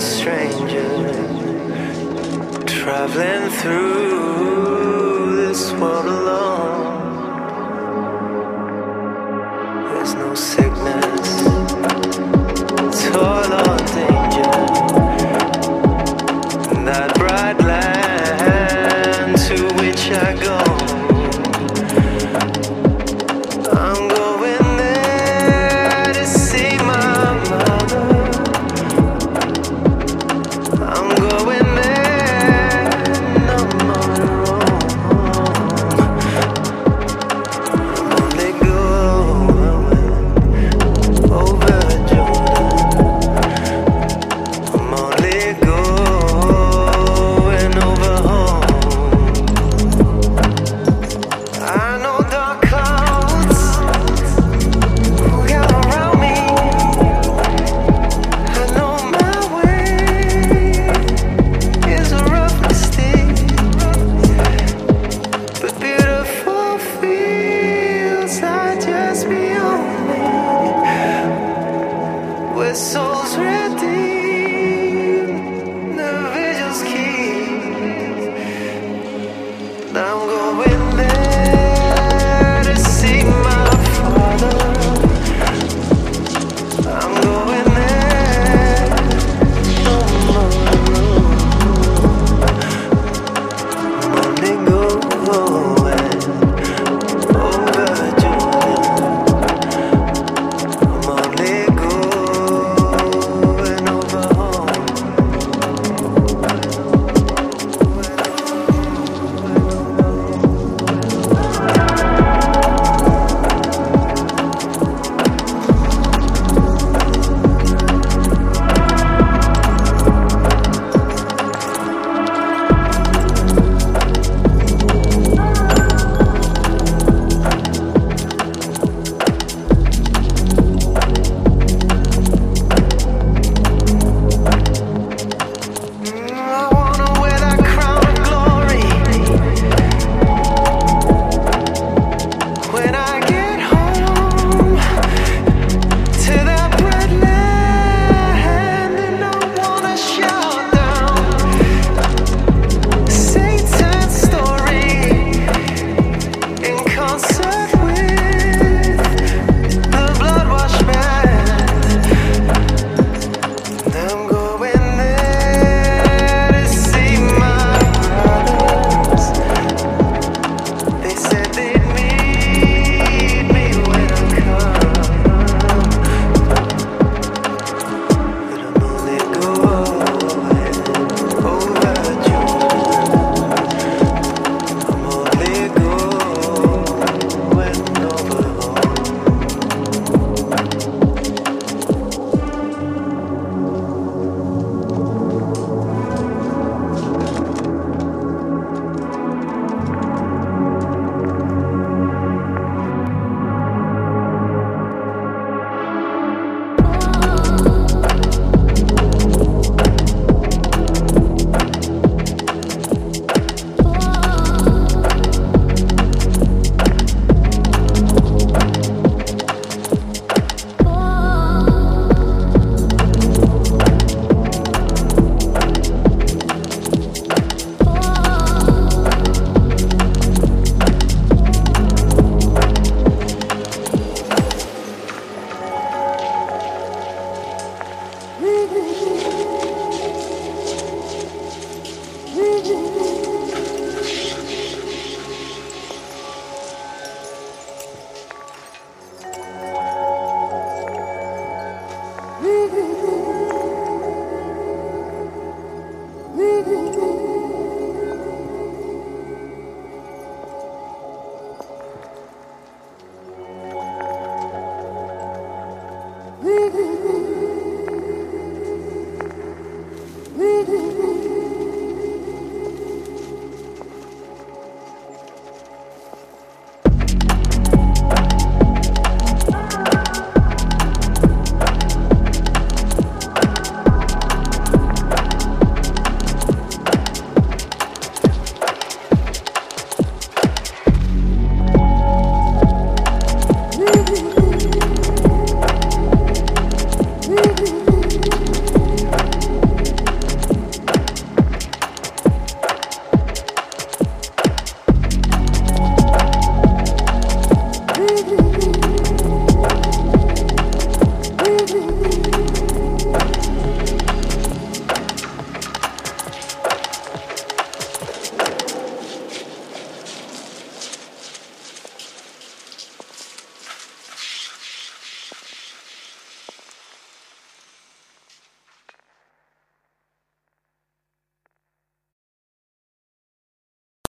stranger traveling through this world alone. souls redeemed.